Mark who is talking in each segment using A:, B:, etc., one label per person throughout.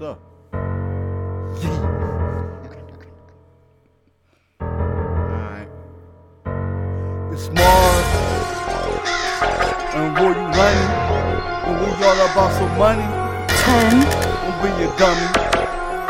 A: Up? Alright. It's Mars. And where you running? And we all about some money?
B: Ten.
A: Don't be a dummy.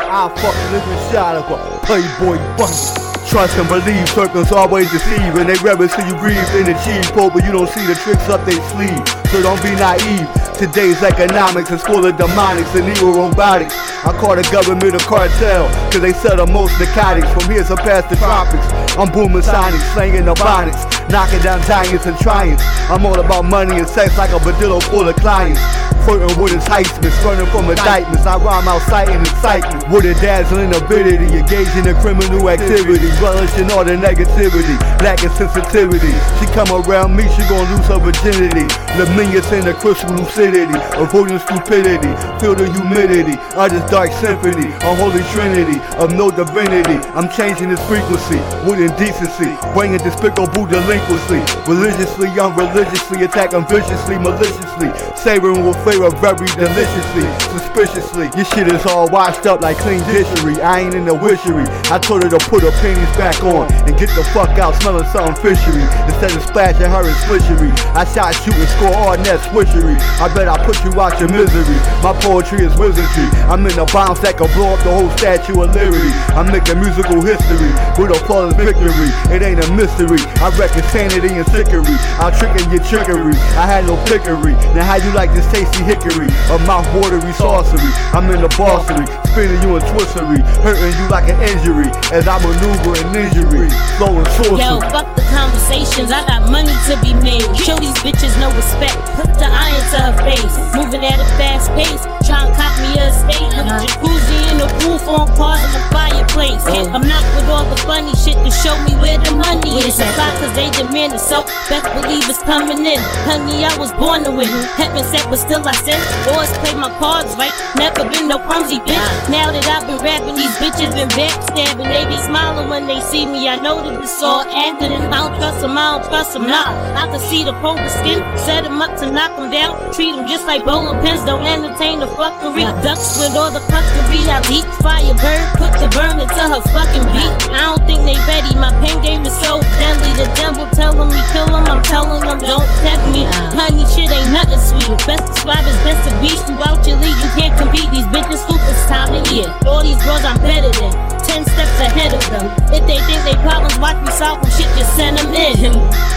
A: I'll fucking live in shot of a playboy bunny. Trust and believe, circles always deceive, and they reverence till you breathe and achieve. Poor, but you don't see the tricks up their sleeve, so don't be naive. Today's economics is full of demonics and evil robotics. I call the government a cartel, cause they sell the most narcotics from here to past the tropics. I'm booming sonics, slanging the bonnets, knocking down giants and triumphs. I'm all about money and sex like a badillo full of clients. Flirting with enticements, running from indictments. I rhyme out sighting excitement with a dazzling ability, engaging in criminal activity, relishing all the negativity, lacking sensitivity. She come around me, she gon' lose her virginity. Laminious in the crystal lucidity, avoiding stupidity, feel the humidity of this dark symphony, a holy trinity of no divinity. I'm changing this frequency with indecency, bringing despicable delinquency. Religiously, unreligiously, attacking viciously, maliciously, savoring with flavor very deliciously, suspiciously. Your shit is all washed up like clean dishery. I ain't in the wishery. I told her to put her panties back on and get the fuck out smelling something fishery instead of splashing her in swishery. I shot, you and score all net swishery. I bet I put you out your misery. My poetry is wizardry. I'm in a bounce that can blow up the whole Statue of Liberty. I'm making musical history with a flawless victory. It ain't a mystery. I reckon sanity and trickery. I'm tricking your trickery. I had no pickery. Now how you like this tasty hickory? A mouth watery sorcery. I'm in the bossery, spinning you in twistery, hurting you like an injury as I maneuver in injury, flowing sorcery.
B: Yo, fuck the conversations. I got money to be made. Show these bitches no respect. Put the iron to her face. Moving at a fast pace. Trying to cop me a jacuzzi in the roof on cars in the fireplace. Uh. I'm not with all the funny shit to show me where the money is. It's fly cause they demand it. So best believe it's coming in. Honey, I was born to win. Mm-hmm. Heaven set, but still I sin. Always play my cards right. Never been no clumsy bitch. Now that I've been rapping, these bitches been backstabbing. They be smiling when they see me. I know that it's all uh. acting. I don't trust them, I don't trust them not. I can see the poker skin. Set them up to knock them down. Treat them just like bowling pins. Don't entertain the fuckery. Ducks with all the fuckery. I deep fire bird. Put the burner to her fucking beat. I don't think they ready. My pen game is so deadly. The devil telling me kill them. I'm telling them don't tempt me. Honey, shit ain't nothing sweet. Best describe as best of beast throughout your league. You can't compete. These bitches stupid. It's time to year. All these girls I'm better than. Ten steps ahead of them. If they think they problems, watch me solve them. Shit, just send them in.